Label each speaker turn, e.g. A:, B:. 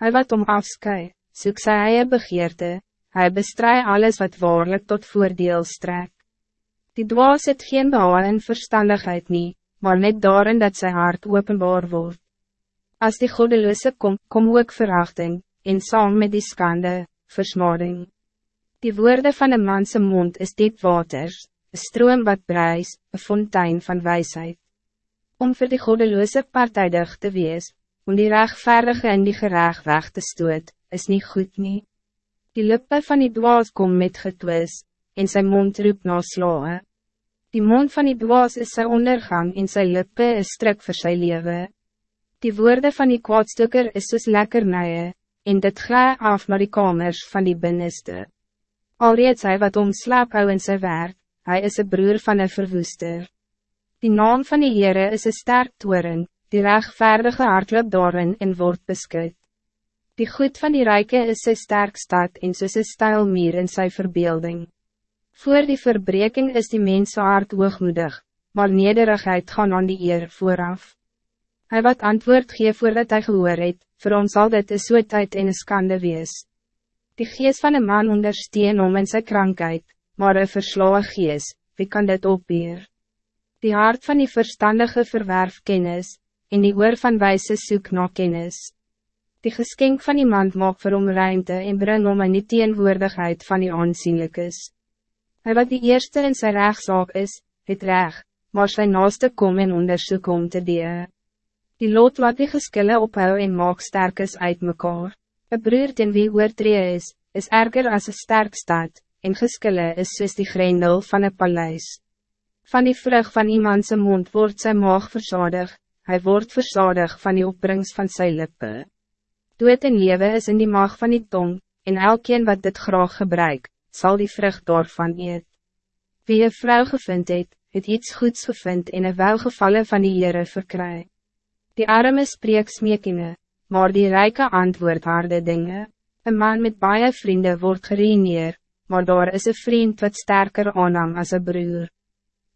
A: Hij wat om afskei, soek sy eie begeerte, hy bestry alles wat waarlijk tot voordeel strek. Die dwaas het geen behaal in verstandigheid nie, maar net daarin dat zijn hart openbaar wordt. Als die goddeloze kom, kom ook verachting, en saam met die skande, versmading. Die woorden van een manse mond is diep waters, een stroom wat bruis, een fontein van wijsheid. Om voor die goddeloze partijdig te wees, om die rechtvaardige en die gereg weg te stoot, is niet goed nie. Die lippe van die dwaas kom met getwis, en zijn mond roep na sloe. Die mond van die dwaas is zijn ondergang en zijn lippe is strik voor zijn leven. Die woorden van die kwaadstukker is soos lekker nije, en dit glij af naar die kamers van die binneste. Alreeds hy wat om slaap hou in sy werk, hij is een broer van een verwoester. Die naam van die Heere is een sterk toren, die rechtvaardige hardloop daarin en wordt beskut. Die goed van die rijke is sy sterk stad en soos een stijl meer in sy verbeelding. Voor die verbreking is die mens hart hoogmoedig, maar nederigheid gaan aan die eer vooraf. Hij wat antwoord gee voordat hij gehoor het, vir hom sal dit een soetheid en een skande wees. Die geest van een man ondersteun om in sy krankheid, maar een versloe gees, wie kan dit opbeer? Die hart van die verstandige verwerf kennis, en die oor van wijze soek na kennis. Die geschenk van iemand maak vir hom ruimte en bring om in die teenwoordigheid van die aansienlikes. Hy wat die eerste in sy rechtszaak is, het reg, maar sy naaste kom en onderzoek om te dee. Die lot wat die geskille ophou en maak sterkes uit mekaar. Een broer ten wie oortree is, is erger als een sterk staat, en geskille is soos die grendel van een paleis. Van die vrug van iemandse mond wordt zijn maag verzadig, hij wordt verzadig van die opbrengst van zijn lippe. Doet en lewe is in die maag van die tong, en elkeen wat dit graag gebruik, zal die vrug daarvan eet. Wie een vrouw gevind het, het iets goeds gevind en een welgevallen van die Heere verkry. Die arme spreek smekinge, maar die rijke antwoord harde dingen. Een man met baie vrienden wordt gereneerd, maar daar is een vriend wat sterker aanhang als een broer.